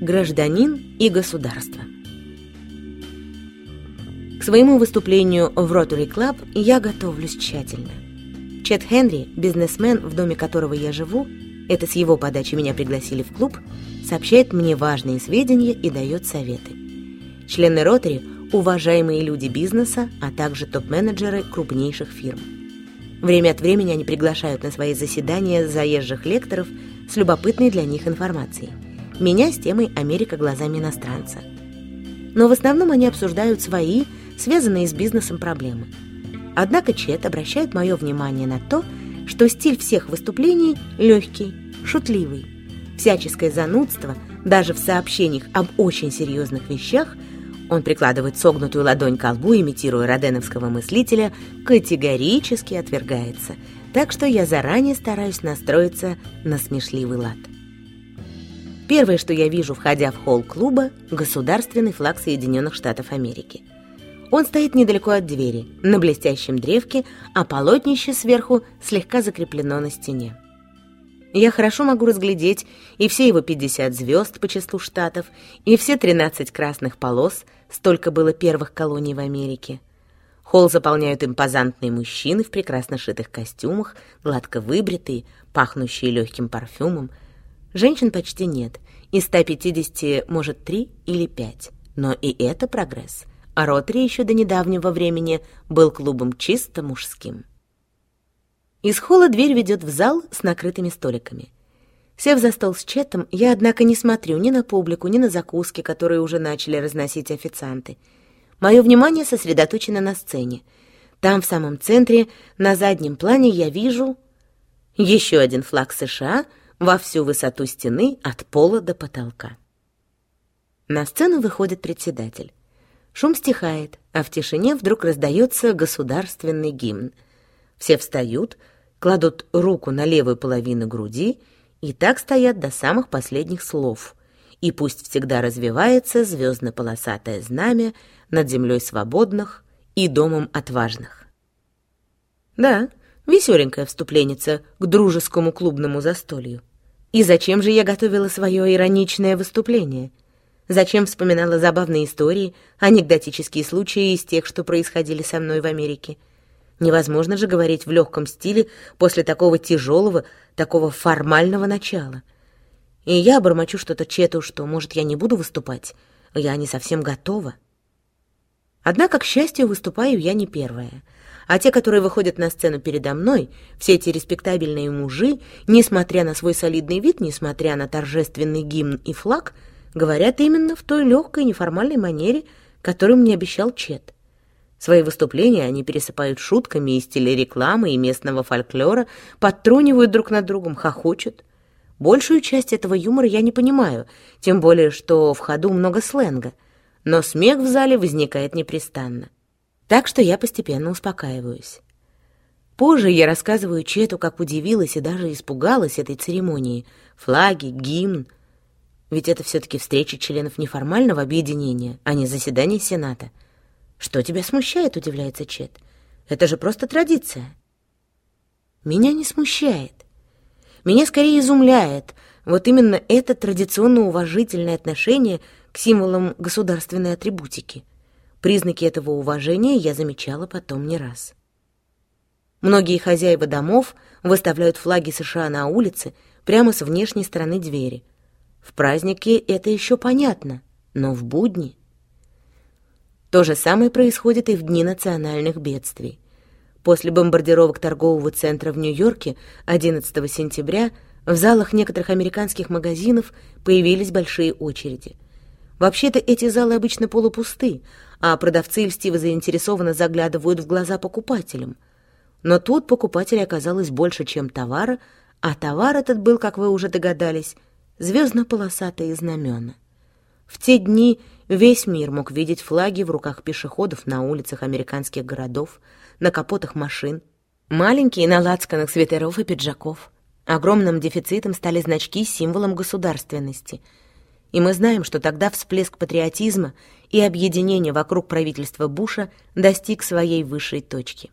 Гражданин и государство. К своему выступлению в Rotary Club я готовлюсь тщательно. Чет Хенри, бизнесмен, в доме которого я живу, это с его подачи меня пригласили в клуб, сообщает мне важные сведения и дает советы. Члены Ротари – уважаемые люди бизнеса, а также топ-менеджеры крупнейших фирм. Время от времени они приглашают на свои заседания заезжих лекторов с любопытной для них информацией. Меня с темой «Америка глазами иностранца». Но в основном они обсуждают свои, связанные с бизнесом проблемы. Однако Чет обращает мое внимание на то, что стиль всех выступлений легкий, шутливый. Всяческое занудство, даже в сообщениях об очень серьезных вещах, он прикладывает согнутую ладонь к колбу, имитируя роденовского мыслителя, категорически отвергается. Так что я заранее стараюсь настроиться на смешливый лад. Первое, что я вижу, входя в холл клуба, государственный флаг Соединенных Штатов Америки. Он стоит недалеко от двери, на блестящем древке, а полотнище сверху слегка закреплено на стене. Я хорошо могу разглядеть и все его 50 звезд по числу штатов, и все 13 красных полос, столько было первых колоний в Америке. Холл заполняют импозантные мужчины в прекрасно шитых костюмах, гладко выбритые, пахнущие легким парфюмом. Женщин почти нет, из 150 может 3 или 5, но и это прогресс, а Ротри еще до недавнего времени был клубом чисто мужским. Из холла дверь ведет в зал с накрытыми столиками. Сев за стол с Четом, я, однако, не смотрю ни на публику, ни на закуски, которые уже начали разносить официанты. Мое внимание сосредоточено на сцене. Там, в самом центре, на заднем плане, я вижу еще один флаг США во всю высоту стены от пола до потолка. На сцену выходит председатель. Шум стихает, а в тишине вдруг раздается государственный гимн. Все встают, кладут руку на левую половину груди и так стоят до самых последних слов. И пусть всегда развивается звездно-полосатое знамя над землей свободных и домом отважных. Да, веселенькая вступленница к дружескому клубному застолью. И зачем же я готовила свое ироничное выступление? Зачем вспоминала забавные истории, анекдотические случаи из тех, что происходили со мной в Америке? Невозможно же говорить в легком стиле после такого тяжелого, такого формального начала. И я бормочу что-то Чету, что, может, я не буду выступать. Я не совсем готова. Однако, к счастью, выступаю я не первая. А те, которые выходят на сцену передо мной, все эти респектабельные мужи, несмотря на свой солидный вид, несмотря на торжественный гимн и флаг, говорят именно в той легкой неформальной манере, которую мне обещал Чет. Свои выступления они пересыпают шутками из телерекламы и местного фольклора, подтрунивают друг над другом, хохочут. Большую часть этого юмора я не понимаю, тем более, что в ходу много сленга, но смех в зале возникает непрестанно. Так что я постепенно успокаиваюсь. Позже я рассказываю Чету, как удивилась и даже испугалась этой церемонии. Флаги, гимн. Ведь это все-таки встреча членов неформального объединения, а не заседание Сената. «Что тебя смущает?» — удивляется Чет. «Это же просто традиция». «Меня не смущает. Меня скорее изумляет вот именно это традиционно уважительное отношение к символам государственной атрибутики. Признаки этого уважения я замечала потом не раз. Многие хозяева домов выставляют флаги США на улице прямо с внешней стороны двери. В праздники это еще понятно, но в будни... То же самое происходит и в дни национальных бедствий. После бомбардировок торгового центра в Нью-Йорке 11 сентября в залах некоторых американских магазинов появились большие очереди. Вообще-то эти залы обычно полупусты, а продавцы льстиво заинтересованно заглядывают в глаза покупателям. Но тут покупателей оказалось больше, чем товара, а товар этот был, как вы уже догадались, звездно-полосатые знамена. В те дни весь мир мог видеть флаги в руках пешеходов на улицах американских городов, на капотах машин, маленькие на лацканах свитеров и пиджаков. Огромным дефицитом стали значки с символом государственности. И мы знаем, что тогда всплеск патриотизма и объединение вокруг правительства Буша достиг своей высшей точки.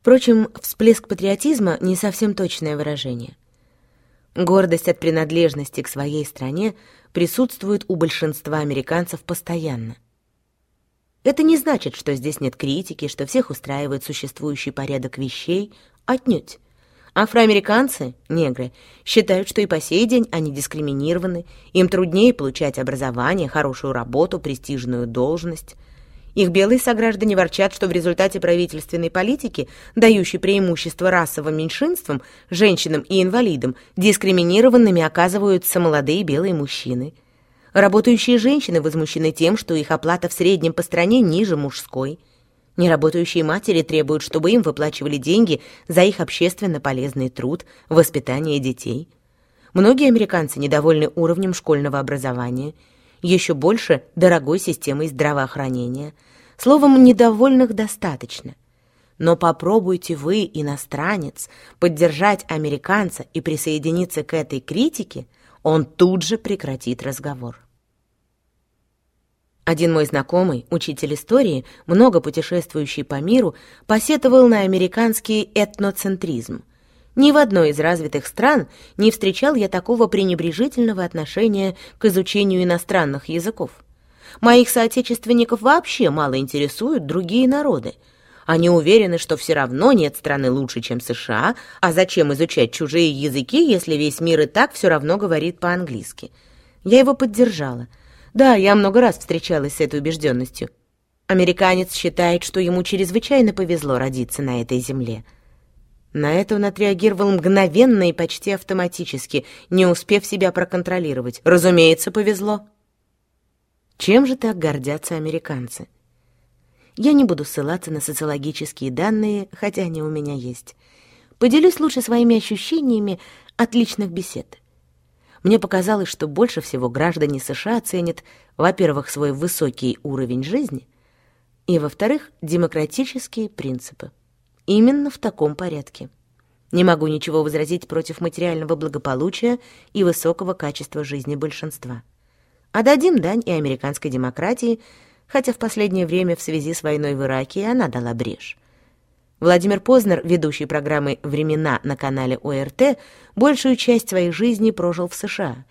Впрочем, всплеск патриотизма — не совсем точное выражение. Гордость от принадлежности к своей стране присутствует у большинства американцев постоянно. Это не значит, что здесь нет критики, что всех устраивает существующий порядок вещей, отнюдь. Афроамериканцы, негры, считают, что и по сей день они дискриминированы, им труднее получать образование, хорошую работу, престижную должность. Их белые сограждане ворчат, что в результате правительственной политики, дающей преимущество расовым меньшинствам, женщинам и инвалидам, дискриминированными оказываются молодые белые мужчины. Работающие женщины возмущены тем, что их оплата в среднем по стране ниже мужской – Неработающие матери требуют, чтобы им выплачивали деньги за их общественно полезный труд, воспитание детей. Многие американцы недовольны уровнем школьного образования, еще больше дорогой системой здравоохранения. Словом, недовольных достаточно. Но попробуйте вы, иностранец, поддержать американца и присоединиться к этой критике, он тут же прекратит разговор. Один мой знакомый, учитель истории, много путешествующий по миру, посетовал на американский этноцентризм. Ни в одной из развитых стран не встречал я такого пренебрежительного отношения к изучению иностранных языков. Моих соотечественников вообще мало интересуют другие народы. Они уверены, что все равно нет страны лучше, чем США, а зачем изучать чужие языки, если весь мир и так все равно говорит по-английски. Я его поддержала – да, я много раз встречалась с этой убежденностью. Американец считает, что ему чрезвычайно повезло родиться на этой земле. На это он отреагировал мгновенно и почти автоматически, не успев себя проконтролировать. Разумеется, повезло. Чем же так гордятся американцы? Я не буду ссылаться на социологические данные, хотя они у меня есть. Поделюсь лучше своими ощущениями от личных бесед. Мне показалось, что больше всего граждане США ценят, во-первых, свой высокий уровень жизни, и, во-вторых, демократические принципы. Именно в таком порядке. Не могу ничего возразить против материального благополучия и высокого качества жизни большинства. Отдадим дань и американской демократии, хотя в последнее время в связи с войной в Ираке она дала брешь. Владимир Познер, ведущий программы «Времена» на канале ОРТ, большую часть своей жизни прожил в США.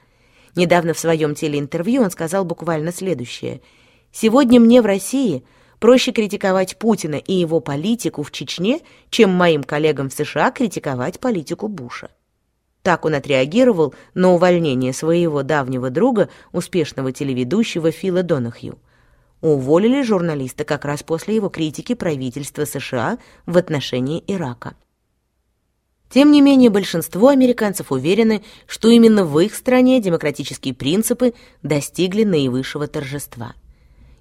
Недавно в своем телеинтервью он сказал буквально следующее. «Сегодня мне в России проще критиковать Путина и его политику в Чечне, чем моим коллегам в США критиковать политику Буша». Так он отреагировал на увольнение своего давнего друга, успешного телеведущего Фила Донахью. Уволили журналиста как раз после его критики правительства США в отношении Ирака. Тем не менее, большинство американцев уверены, что именно в их стране демократические принципы достигли наивысшего торжества.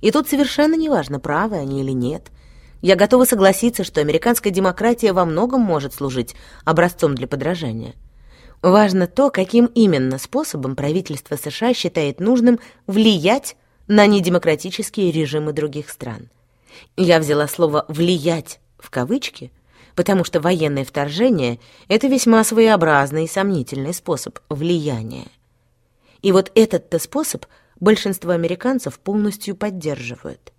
И тут совершенно неважно, правы они или нет. Я готова согласиться, что американская демократия во многом может служить образцом для подражания. Важно то, каким именно способом правительство США считает нужным влиять на недемократические режимы других стран. Я взяла слово «влиять» в кавычки, потому что военное вторжение — это весьма своеобразный и сомнительный способ влияния. И вот этот-то способ большинство американцев полностью поддерживают.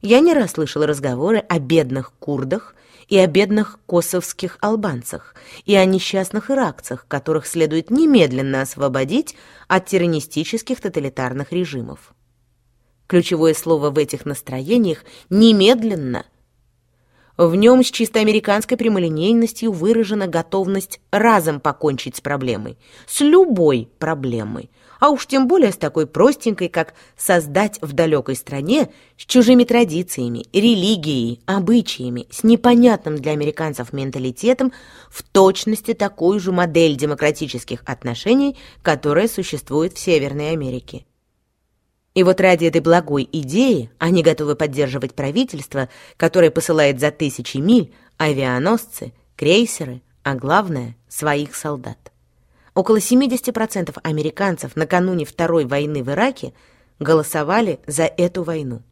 Я не раз слышала разговоры о бедных курдах и о бедных косовских албанцах, и о несчастных иракцах, которых следует немедленно освободить от тиранистических тоталитарных режимов. Ключевое слово в этих настроениях «немедленно». В нем с чисто американской прямолинейностью выражена готовность разом покончить с проблемой, с любой проблемой, а уж тем более с такой простенькой, как создать в далекой стране с чужими традициями, религией, обычаями, с непонятным для американцев менталитетом в точности такую же модель демократических отношений, которая существует в Северной Америке. И вот ради этой благой идеи они готовы поддерживать правительство, которое посылает за тысячи миль авианосцы, крейсеры, а главное — своих солдат. Около 70% американцев накануне Второй войны в Ираке голосовали за эту войну.